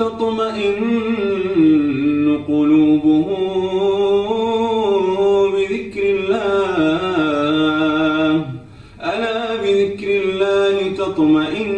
وتطمئن قلوبهم بذكر الله. ألا بذكر الله تطمئن